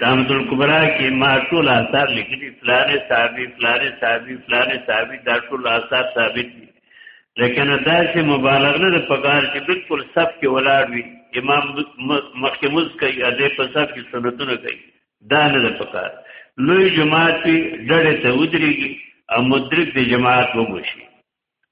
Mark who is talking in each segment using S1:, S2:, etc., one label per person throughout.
S1: تامت الکبرا کې ما ټول آثار لیکلي فلانه صحابي فلانه صحابي فلانه صحابي دا ټول آثار ثابت دي لیکن دا چې مبالغه نه پکار چې بالکل صف کې ولاړ وي امام مخکې مز کوي اده په صف کې سنتونه کوي دا نه پکار لوی جماعت ډډه ته ودرېږي او مدرک د جماعت وګوشي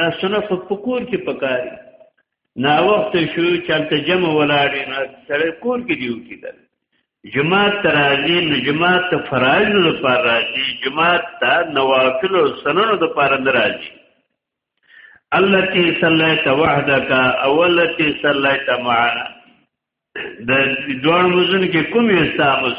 S1: دا سنه خو په کور کې پکاري نا وخت شو چلته جمع ولاړې نه سره کور کې دیو کېدل جماعت ترازی نو جماعت ته فرایض لپاره راځي جماعت ته نوافل او سنن لپاره ناراضي التي صليت وحدك او التي صليت معنا د دوه مزن کې کوم یې ثابت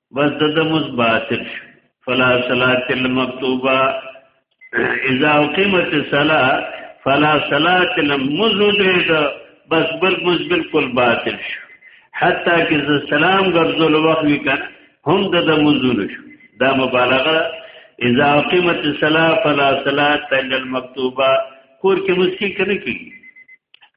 S1: بس د دمز باطل شو فلا صلات المکتوبه اذا قیمت الصلاه فلا صلات المزدرد بس بل مز بالکل باطل شو حتی که ز سلام ګرځول وخت وکړ هم د دمزول شو دا مبالغه اذا قیمت الصلاه فلا صلات المکتوبه کور کې مسکی کنه کی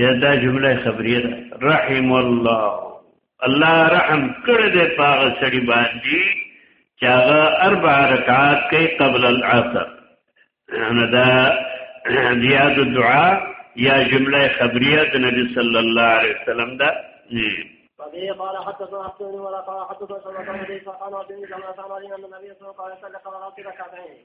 S1: یا دا جمله خبریه ده رحم الله الله رحم کړه دې پاغه سړي باندې چې هغه اربع رکعات کوي قبل العصر انا دا زیاد دعا یا جمله خبریه د نبی صلی الله علیه وسلم دا
S2: وبه قال حدثنا عبد بن ولا قال حدثنا شعبة عن ابي سعيد عن ابي سعيد عن النبي صلى الله عليه وسلم قال صلى ركعتين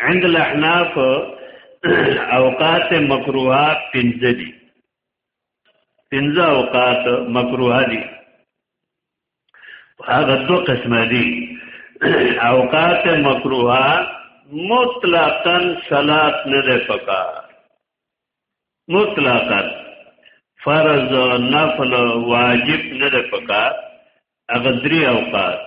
S1: عند الاحناف اوقات مکروهات پنځه دي پنځه اوقات مکروه دي هغه دو قسمه دي اوقات مکروه مطلقاً صلات نه ده پکار مطلقاً فرض نفل واجب نه ده پکار هغه درې اوقات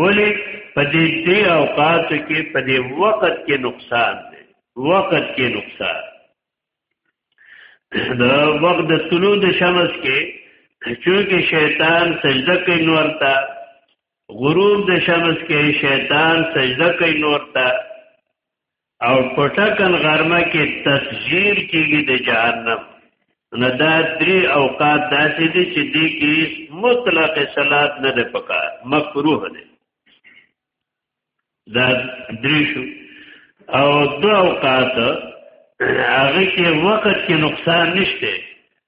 S1: ولی په دې دې اوقات کې په دې وخت کې نقصان دی وخت کې نقصان دا وخت د طلوع د شمس کې چونکه شیطان سجده کوي نور ته غروب د شمس کې شیطان سجده کوي نور ته او پټکن غرمه کې تسجیر کېږي د جهنم نه دا درې اوقات داسې دي چې دې کې مطلق صلات نه ده پکار مکروه ده دا درې شو او دو اوقات هغه کې وخت کې نقصان نشته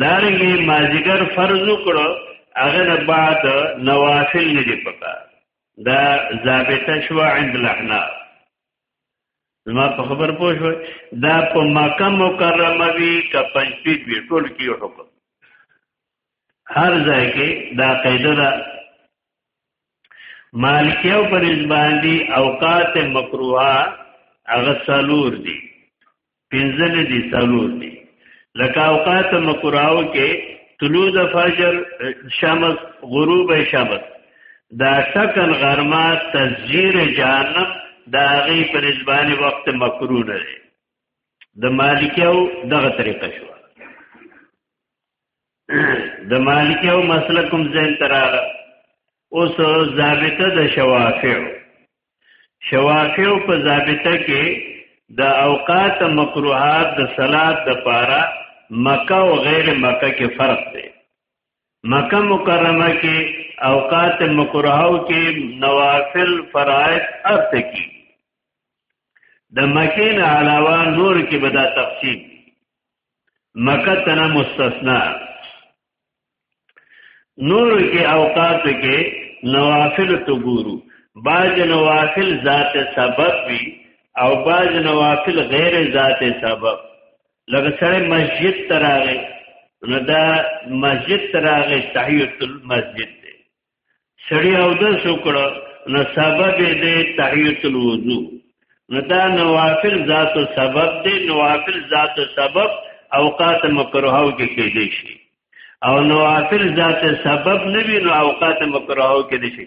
S1: دارنګي مازیګر فرض وکړو هغه نه بعد نوافل نه دی پکا دا ضابطه شو عند الاحناف ما په خبر پوه شو دا په مکه مکرمه وی ک پنځپیر وی ټول کې حکم هر ځای کې دا قاعده ده مالکیو پر ځباندی اوقات مکروه هغه سالور دي پنځل دي څلور دي لکه اوقات مکراو کې طلوع د فجر شمس غروب شمس دا ټکن غرما تزجیر جهنم دا غي پر ځبانه وخت مکروه نه دی د مالکیو دغه طریقه شو د مالکیو مسلکم زین تراله اوس ضابطه د شوافع شوافیو په ضابطه کې د اوقات مکروهات د صلات د پاره مکه او غیر مکه کې فرق دی مکه مکرمه کې اوقات مکروهو کې نوافل فرائض ارت کی د مکه نه علاوه نور کې بدا تقسیم مکه تنه مستثنا نور کې اوقات کې نوافل تو ګورو باج نوافل ذات سبب وی او باج نوافل غیر ذات سبب لکه سره مسجد تراغه نو دا مسجد تراغه تحیت المسجد دی سړی او د سوکړه نو سبب دی تحیت الوضو نو دا نوافل ذات سبب دی نوافل ذات سبب اوقات مکروهو کې کېدې شي او نوافل ذات سبب نه وي نو اوقات مکروهو کې دي شي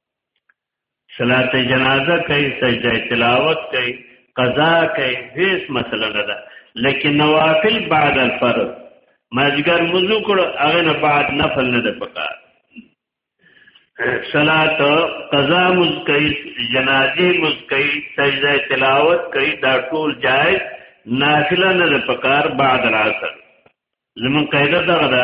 S1: صلات جنازه کوي سجده تلاوت کوي قضا کوي هیڅ مسله نه ده لیکن نوافل بعد الفرض ماجګر مزو کړو هغه نه بعد نفل نه ده پکار صلات قضا مز کوي جنازه مز کوي سجده تلاوت کوي دا ټول جائز نافله نه ده پکار بعد العصر زمون قاعده دا ده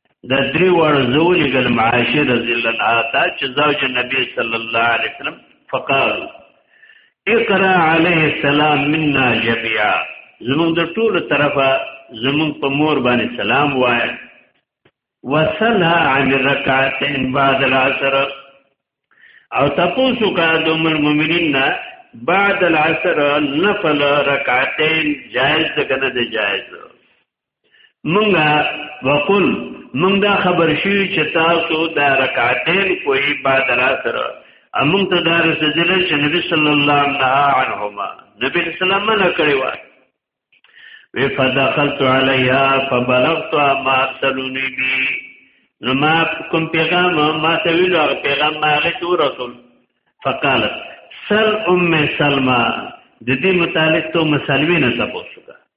S1: دا درې وړ زولې ګل معاشر رضی الله عنها تا چې زوج نبی صلی الله علیه وسلم فقال اقرا علیه السلام منا جميعا زمون د ټولو طرفه زمون په مور باندې سلام وای وصلها عن الركعتين بعد العصر او تاسو کا د مؤمنین نه بعد العصر نفل رکعتین جائز ده کنه ده جائز مونږه وقل مونږ دا خبر شي چې تاسو دا رکعتین کوئی بعد العصر امون ته دا رسول چې نبی صلی الله علیه عنهما نبی اسلام نه کړی و وی فدخلت علیها فبلغت ما ارسلونی بی نو ما کوم پیغام ما ته ویلو هغه پیغام ما هغه تو رسول فقالت سل ام سلمہ د دې متعلق ته مسلمه نه تاسو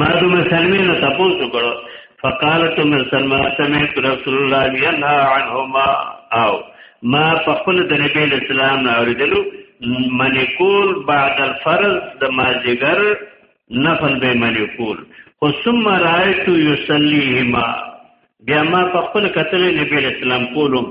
S1: ما د مسلمه نه تاسو کړو فقالت مسلمه سمعت رسول الله ينهى عنهما او ما په خپل د نبی اسلام نه اوریدلو منی کول بعد الفرض د مازیګر نفل به منی کول خو ثم رايت يصليهما بیا ما په خپل کتل نبی اسلام کولم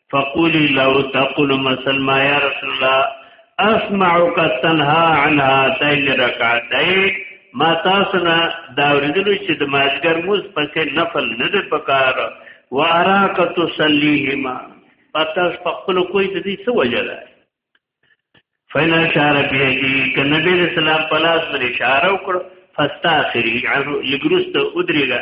S1: فقولی لو تقول مسلمه یا رسول الله اسمعک تنها عن هاتین رکعتین ما تاسو نه دا ورېدلو چې د ماجګر موز پکې نفل نه دی پکار و اراک تصلیهما پتہ په خپل کوی د دې څه وجه ده فین اشاره به دې ک نبی رسول الله پلاس باندې اشاره وکړ فاستاخری لګروست ودریګا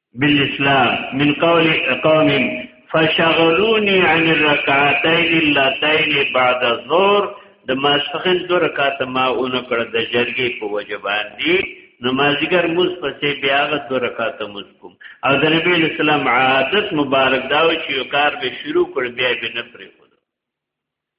S1: بالاسلام من قول قوم فشغلوني عن الركعتين اللتين بعد الظهر د ماسخن دو رکعات ما اون کړ د جرګې په وجه باندې نمازګر موز پسې بیا غ دو رکعات موز کوم او د نبی اسلام عادت مبارک دا و چې یو کار به شروع کړ بیا به نه پرې
S2: خود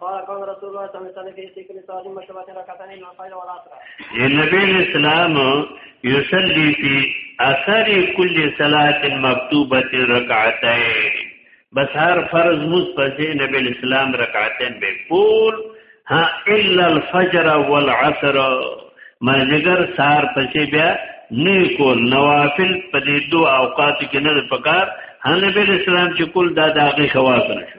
S2: قال قال رسول الله صلى الله عليه وسلم في ذكر صلاه المشروبه ركعتين من الفجر والعصر
S1: النبي الاسلام يصلي في اثر كل صلاه مكتوبه ركعتين بس هر فرض مز پسې نبی الاسلام رکعتين به کول ها الا الفجر والعصر مازیګر سار پسې بیا نه کول نوافل په دې دوه اوقات کې نه پکار هنبی الاسلام چې کول دا داغي خواص نشو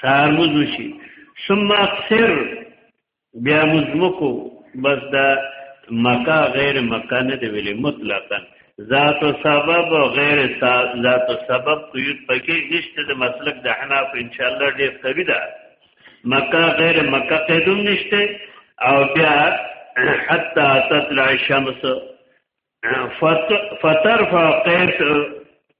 S1: سهار موز وشي ثم اکثر بیا مزمکو بس دا مکه غیر مکه نه دی ویلې مطلقاً ذات و سبب و غیر ذات و سبب قیود پکې نشته د مسلک د حناف ان شاء الله ډیر قوی ده مکه غیر مکه قیدوم نشته او بیا حتا تطلع الشمس فترفع قیس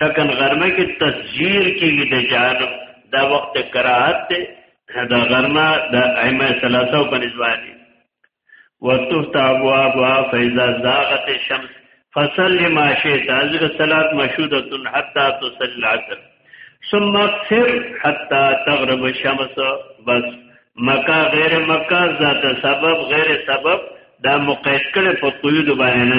S1: ټکن غرمه کې تسجیر کېږي د جهنم دا وخت کراهت دی دا غرمه د ائمه ثلاثه په نسبت وتفت ابوابها فاذا زاغت الشمس فصل ما شئت ازغ صلات مشهوده حتى تصلي العصر ثم اكثر حتى تغرب الشمس بس مکه غیر مکه ذات سبب غیر سبب دا مقید کړي په قیود باندې نه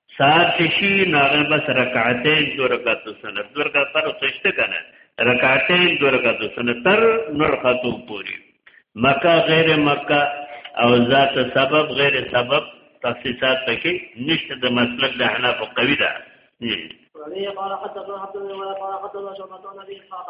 S1: سار چشی ناغه بس رکعتین دو رکعت سنت دو رکعت پر سجده کنه رکعتین دو رکعت سنت تر نور خطو پوری مکه غیر مکه او ذات سبب غیر سبب تخصیصات پکې نشته د مسلک د حناف قوی ده
S2: قال حدثنا عبد الله قال حدثنا شعبة عن ابي اسحاق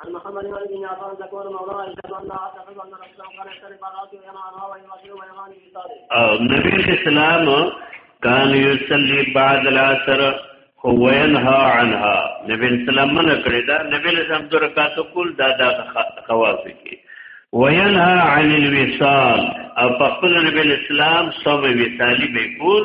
S2: عن محمد بن ابي عفان تكون مولى عائشه رضي الله عنها تقول ان رسول الله قال اشترك على راسي ويما انا ويمسي ويغاني
S1: بصالح نبي الاسلام كان يصلي بعد العصر هو ينهى عنها نبی اسلام منع کړی دا نبی اسلام د رکعات کول دا د خواص کی وینها عن الوصال او په خپل نبی اسلام سم وصالی به کول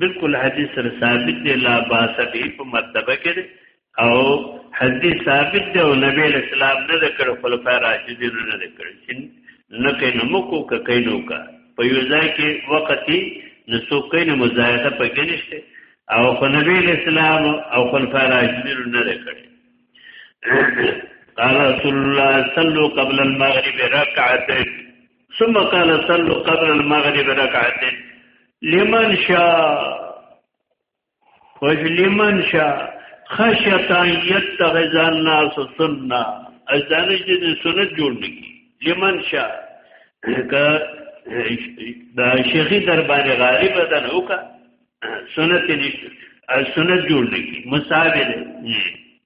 S1: بالکل حدیث سره ثابت دی لا باس به په مرتبه کې دی او حدیث ثابت دی او نبی اسلام نه ذکر خلفای راشدین نه ذکر چې نه کینو مکو ک کینو کا په یو ځای کې وقتی نسو کینو مزایده په کې نشته او خو نبی اسلام او خلفای راشدین نه ذکر قال رسول الله صلوا قبل المغرب ركعتين ثم قال صلوا قبل المغرب ركعتين لمن شاء وش لمن شاء خشیت ان یتخذ الناس سنه از دانه چې سنت جوړ نکي لمن شاء که دا شیخی در باندې غالب ده نو کا سنت نشته سنت جوړ نکي مصابه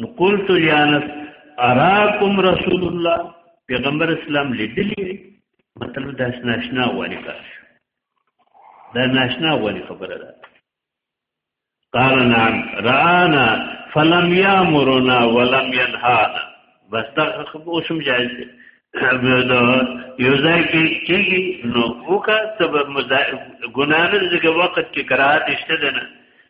S1: نو قلت لانس اراکم رسول الله پیغمبر اسلام لیدلی مطلب دا ناشنا وانی کار شو دا ناشنا وانی خبره ده قال نعم رانا فلم يامرنا ولم ينهانا بس دا خبره شم جایز ده یو ځای کې کېږي نو وکړه ته به ګناه نه ځکه وخت کې قرار شته ده
S2: نه